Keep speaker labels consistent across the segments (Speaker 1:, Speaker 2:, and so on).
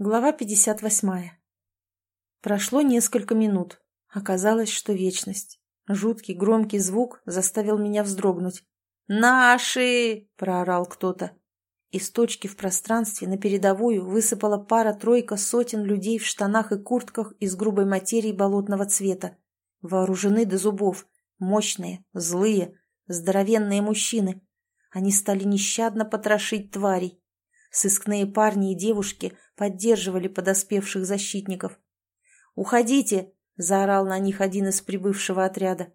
Speaker 1: Глава 58. Прошло несколько минут. Оказалось, что вечность. Жуткий громкий звук заставил меня вздрогнуть. «Наши!» – проорал кто-то. Из точки в пространстве на передовую высыпала пара-тройка сотен людей в штанах и куртках из грубой материи болотного цвета. Вооружены до зубов. Мощные, злые, здоровенные мужчины. Они стали нещадно потрошить тварей. Сыскные парни и девушки поддерживали подоспевших защитников. «Уходите!» – заорал на них один из прибывшего отряда.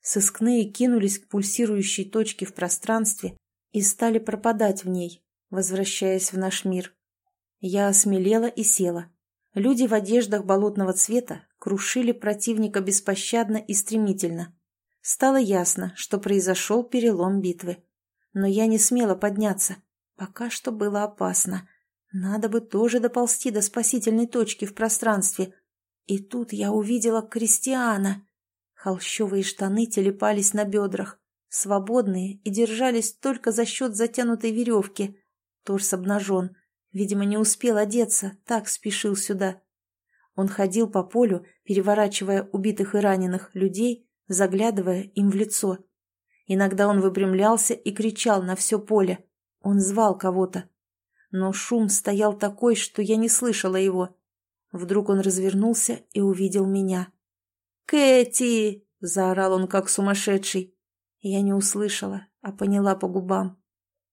Speaker 1: Сыскные кинулись к пульсирующей точке в пространстве и стали пропадать в ней, возвращаясь в наш мир. Я осмелела и села. Люди в одеждах болотного цвета крушили противника беспощадно и стремительно. Стало ясно, что произошел перелом битвы. Но я не смела подняться – Пока что было опасно. Надо бы тоже доползти до спасительной точки в пространстве. И тут я увидела Кристиана. Холщовые штаны телепались на бедрах, свободные и держались только за счет затянутой веревки. Торс обнажен. Видимо, не успел одеться, так спешил сюда. Он ходил по полю, переворачивая убитых и раненых людей, заглядывая им в лицо. Иногда он выпрямлялся и кричал на все поле. Он звал кого-то. Но шум стоял такой, что я не слышала его. Вдруг он развернулся и увидел меня. «Кэти!» — заорал он, как сумасшедший. Я не услышала, а поняла по губам.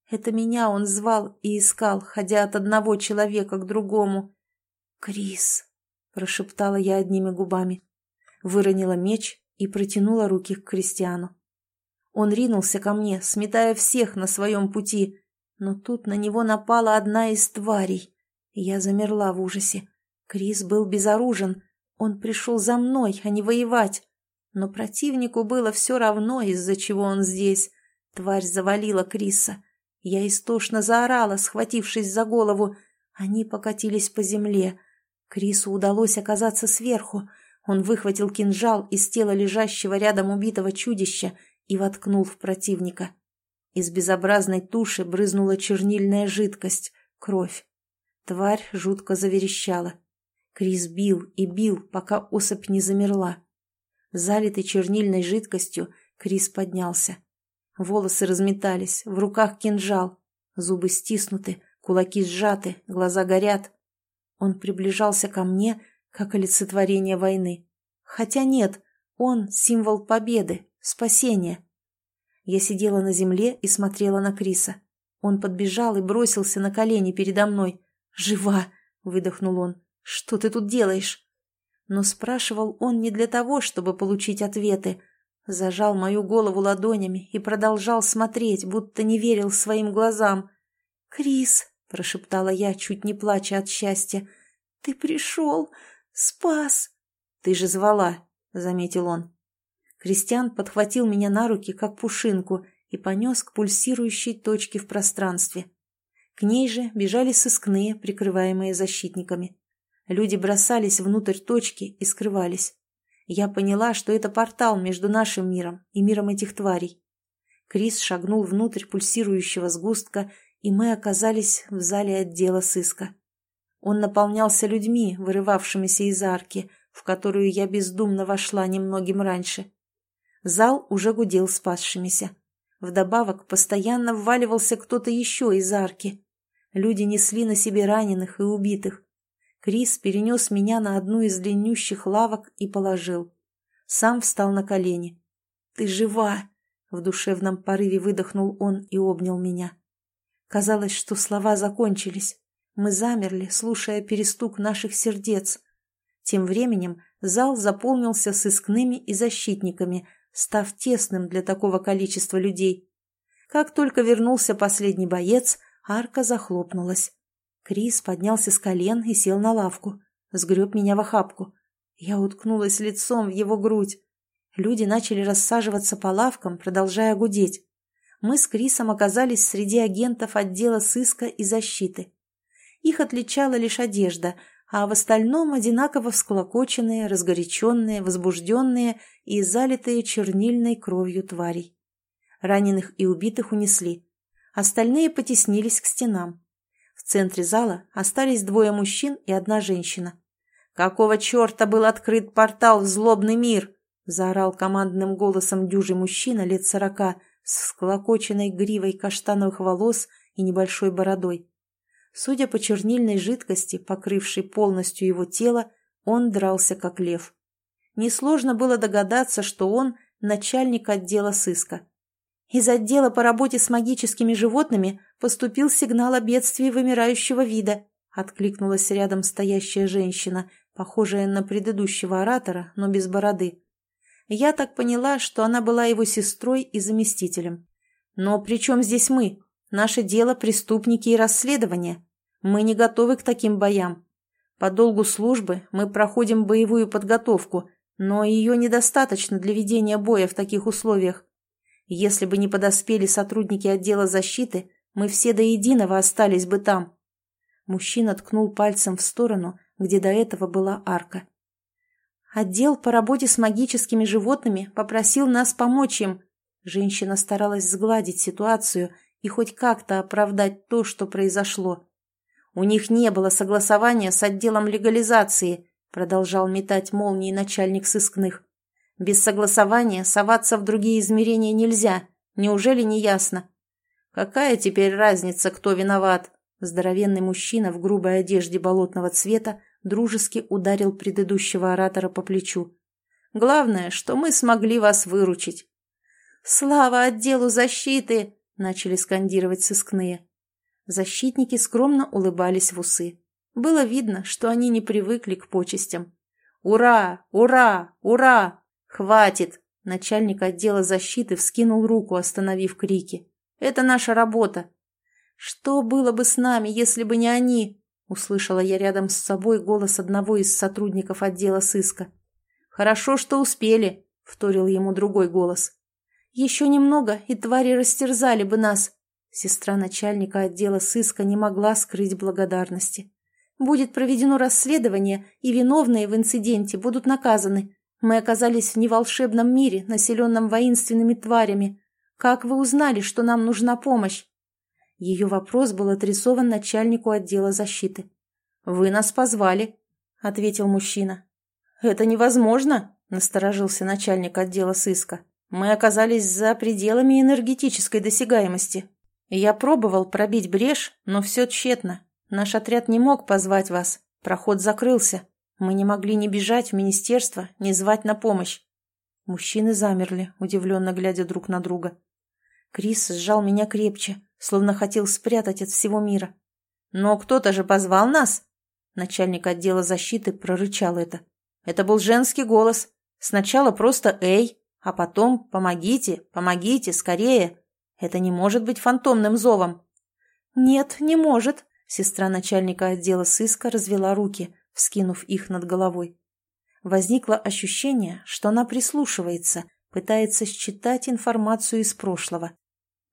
Speaker 1: Это меня он звал и искал, ходя от одного человека к другому. «Крис!» — прошептала я одними губами. Выронила меч и протянула руки к Кристиану. Он ринулся ко мне, сметая всех на своем пути, но тут на него напала одна из тварей. Я замерла в ужасе. Крис был безоружен. Он пришел за мной, а не воевать. Но противнику было все равно, из-за чего он здесь. Тварь завалила Криса. Я истошно заорала, схватившись за голову. Они покатились по земле. Крису удалось оказаться сверху. Он выхватил кинжал из тела лежащего рядом убитого чудища и воткнул в противника. Из безобразной туши брызнула чернильная жидкость, кровь. Тварь жутко заверещала. Крис бил и бил, пока особь не замерла. Залитый чернильной жидкостью, Крис поднялся. Волосы разметались, в руках кинжал. Зубы стиснуты, кулаки сжаты, глаза горят. Он приближался ко мне, как олицетворение войны. Хотя нет, он символ победы, спасения. Я сидела на земле и смотрела на Криса. Он подбежал и бросился на колени передо мной. «Жива!» — выдохнул он. «Что ты тут делаешь?» Но спрашивал он не для того, чтобы получить ответы. Зажал мою голову ладонями и продолжал смотреть, будто не верил своим глазам. «Крис!» — прошептала я, чуть не плача от счастья. «Ты пришел! Спас!» «Ты же звала!» — заметил он. Кристиан подхватил меня на руки, как пушинку, и понес к пульсирующей точке в пространстве. К ней же бежали сыскные, прикрываемые защитниками. Люди бросались внутрь точки и скрывались. Я поняла, что это портал между нашим миром и миром этих тварей. Крис шагнул внутрь пульсирующего сгустка, и мы оказались в зале отдела сыска. Он наполнялся людьми, вырывавшимися из арки, в которую я бездумно вошла немногим раньше. Зал уже гудел спасшимися. Вдобавок постоянно вваливался кто-то еще из арки. Люди несли на себе раненых и убитых. Крис перенес меня на одну из длиннющих лавок и положил. Сам встал на колени. «Ты жива!» — в душевном порыве выдохнул он и обнял меня. Казалось, что слова закончились. Мы замерли, слушая перестук наших сердец. Тем временем зал заполнился сыскными и защитниками, став тесным для такого количества людей. Как только вернулся последний боец, арка захлопнулась. Крис поднялся с колен и сел на лавку. Сгреб меня в охапку. Я уткнулась лицом в его грудь. Люди начали рассаживаться по лавкам, продолжая гудеть. Мы с Крисом оказались среди агентов отдела сыска и защиты. Их отличала лишь одежда, а в остальном одинаково всклокоченные, разгоряченные, возбужденные и залитые чернильной кровью тварей. Раненых и убитых унесли. Остальные потеснились к стенам. В центре зала остались двое мужчин и одна женщина. «Какого черта был открыт портал в злобный мир?» – заорал командным голосом дюжий мужчина лет сорока с склокоченной гривой каштановых волос и небольшой бородой. Судя по чернильной жидкости, покрывшей полностью его тело, он дрался как лев. Несложно было догадаться, что он – начальник отдела сыска. Из отдела по работе с магическими животными поступил сигнал о бедствии вымирающего вида, откликнулась рядом стоящая женщина, похожая на предыдущего оратора, но без бороды. Я так поняла, что она была его сестрой и заместителем. Но при чем здесь мы? Наше дело – преступники и расследования. Мы не готовы к таким боям. По долгу службы мы проходим боевую подготовку, но ее недостаточно для ведения боя в таких условиях. Если бы не подоспели сотрудники отдела защиты, мы все до единого остались бы там. Мужчина ткнул пальцем в сторону, где до этого была арка. Отдел по работе с магическими животными попросил нас помочь им. Женщина старалась сгладить ситуацию и хоть как-то оправдать то, что произошло. У них не было согласования с отделом легализации, продолжал метать молнии начальник сыскных. Без согласования соваться в другие измерения нельзя. Неужели не ясно? Какая теперь разница, кто виноват? Здоровенный мужчина в грубой одежде болотного цвета дружески ударил предыдущего оратора по плечу. Главное, что мы смогли вас выручить. «Слава отделу защиты!» — начали скандировать сыскные. Защитники скромно улыбались в усы. Было видно, что они не привыкли к почестям. «Ура! Ура! Ура!» «Хватит!» – начальник отдела защиты вскинул руку, остановив крики. «Это наша работа!» «Что было бы с нами, если бы не они?» – услышала я рядом с собой голос одного из сотрудников отдела сыска. «Хорошо, что успели», – вторил ему другой голос. «Еще немного, и твари растерзали бы нас», Сестра начальника отдела сыска не могла скрыть благодарности. «Будет проведено расследование, и виновные в инциденте будут наказаны. Мы оказались в неволшебном мире, населенном воинственными тварями. Как вы узнали, что нам нужна помощь?» Ее вопрос был адресован начальнику отдела защиты. «Вы нас позвали», — ответил мужчина. «Это невозможно», — насторожился начальник отдела сыска. «Мы оказались за пределами энергетической досягаемости. Я пробовал пробить брешь, но все тщетно. Наш отряд не мог позвать вас. Проход закрылся. Мы не могли ни бежать в министерство, ни звать на помощь. Мужчины замерли, удивленно глядя друг на друга. Крис сжал меня крепче, словно хотел спрятать от всего мира. «Но кто-то же позвал нас!» Начальник отдела защиты прорычал это. Это был женский голос. Сначала просто «Эй!», а потом «Помогите! Помогите! Скорее!» Это не может быть фантомным зовом. «Нет, не может!» Сестра начальника отдела сыска развела руки, вскинув их над головой. Возникло ощущение, что она прислушивается, пытается считать информацию из прошлого.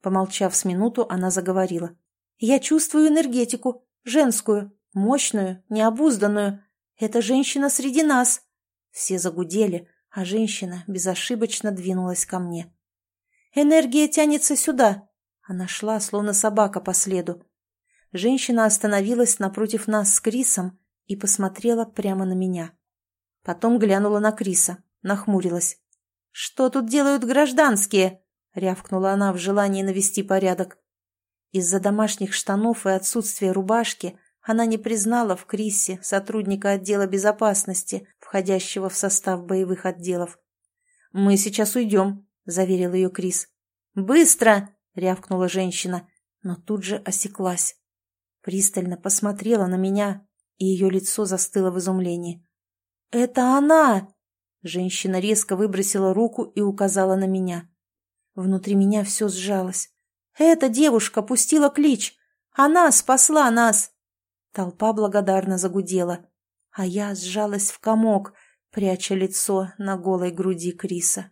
Speaker 1: Помолчав с минуту, она заговорила. «Я чувствую энергетику, женскую, мощную, необузданную. Эта женщина среди нас!» Все загудели, а женщина безошибочно двинулась ко мне. «Энергия тянется сюда!» Она шла, словно собака по следу. Женщина остановилась напротив нас с Крисом и посмотрела прямо на меня. Потом глянула на Криса, нахмурилась. «Что тут делают гражданские?» — рявкнула она в желании навести порядок. Из-за домашних штанов и отсутствия рубашки она не признала в Крисе сотрудника отдела безопасности, входящего в состав боевых отделов. «Мы сейчас уйдем», — заверил ее Крис. «Быстро!» — рявкнула женщина, но тут же осеклась. Пристально посмотрела на меня, и ее лицо застыло в изумлении. «Это она!» Женщина резко выбросила руку и указала на меня. Внутри меня все сжалось. «Эта девушка пустила клич! Она спасла нас!» Толпа благодарно загудела, а я сжалась в комок, пряча лицо на голой груди Криса.